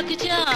Jack Jack.